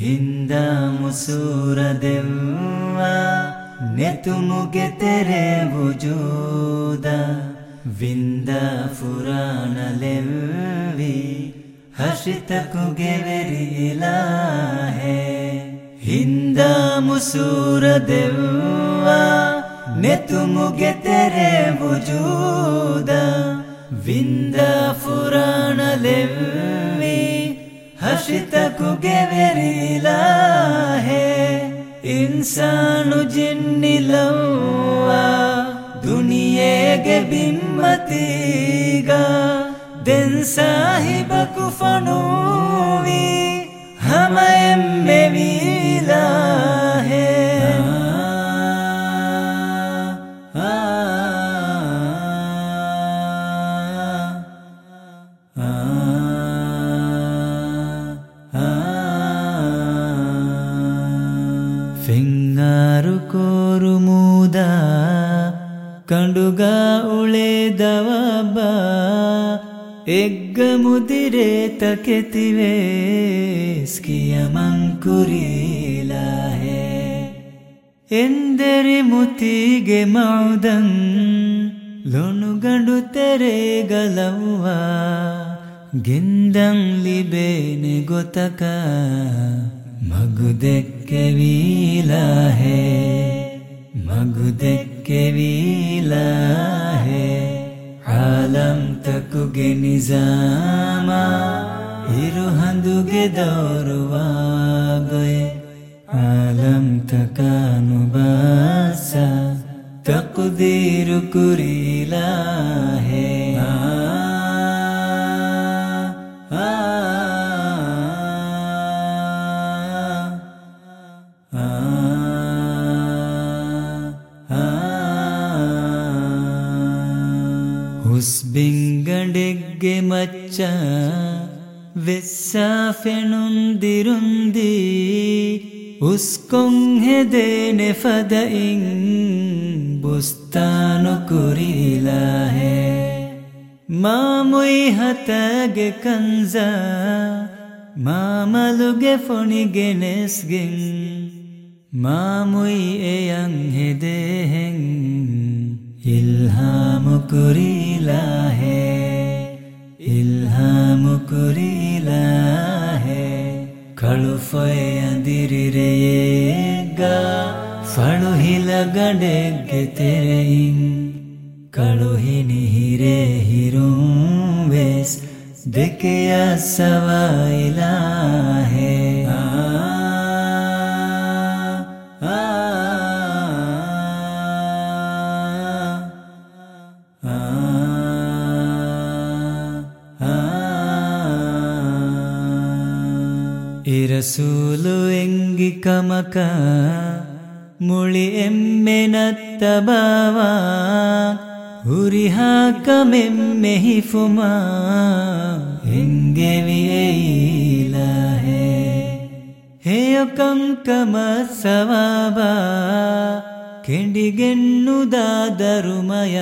हिन्द मसूर देवा ने तु मुगे तेरे बुजोद विन्द पुण लेवि वेरिला हे हिन्द मसूर तेरे बुजूद विन्द पु عرش تک ویریلا ہے۔ انسان جن لوا دنیا کے بمتی گا۔ دن صاحب کفنوی ಫಿಂಗಾರು ಕೋರು ಮೂದ ಕಂಡುಗ ಉಳೆದವಬ್ಬ ಎಗ್ಗ ಮುದಿರೆ ತಕೆತಿವೆ ಸ್ಕಿಯ ಮಂಕುರಿಲಾಹೆ ಎಂದರೆ ಮುತಿಗೆ ಮೌದಂ ಲೊಣುಗಂಡು ತೆರೆಗಲವ್ವ ಗೆಂದಂ ಲಿಬೇನೆ ಗೊತಕ മകുതക്കെ വീലാഹേ മകുതക്കെ വീലാഹേ ആലം തക്കുഗെ നിസാമ ഇരുഹന്തുഗെ ദൗർവാഗയെ ആലം തക്കാനുബാസ തക്കുതീരു കുരീലാഹേ ගෙවච්ච වෙස්සා ෆෙනුන් දිරුන්දී උස්කොන් හෙදේ නෙෆදයින් බුස්ථානු කුරිලාහේ ಮಾಮುಯ್ ಹತಗೆ ಕಂಜ ಮಾಮಲುಗೆ ಫೊಣಿಗೆ ನೆಸ್ಗೆಂ ಮಾಮುಯ್ ಎಯಂ ಹೆದೆ ಹೆಂ ಇಲ್ಹಾಮು ಕುರಿಲಾ ಹೇ है। कल् दि रे गु। हि लग कल्हिनी हिरे हिरो वेश। दिके सवैला है। ഇരസൂലു എങ്കി കമക മുളി എമ്മെനത്ത ബാവ ഉരിഹാക്കമെമ്മെ ഹിഫുമ എങ്കെ വിയയില ഹേ ಹೇಯಕಂ ಕಮ ಸವಾಬ ಕೆಂಡಿಗೆಣ್ಣುದಾದರುಮಯ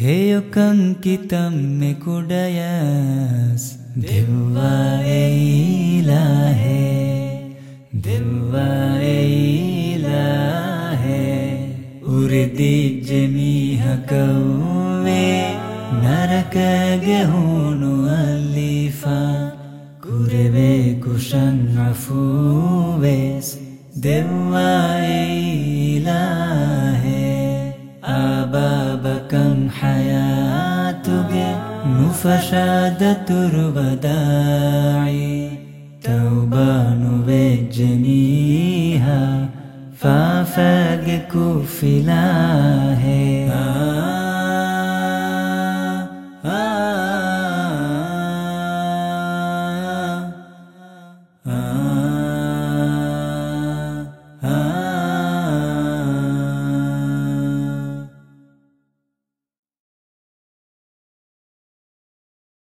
हेयुकङ्कितं मे कुडयस देवाय हे देवा हे। उर्ति जी हकुवे नरक गेहु नु अलिफा स्वषदतुर्वदाय तौ बानुवेजनीः फग कुफिला हे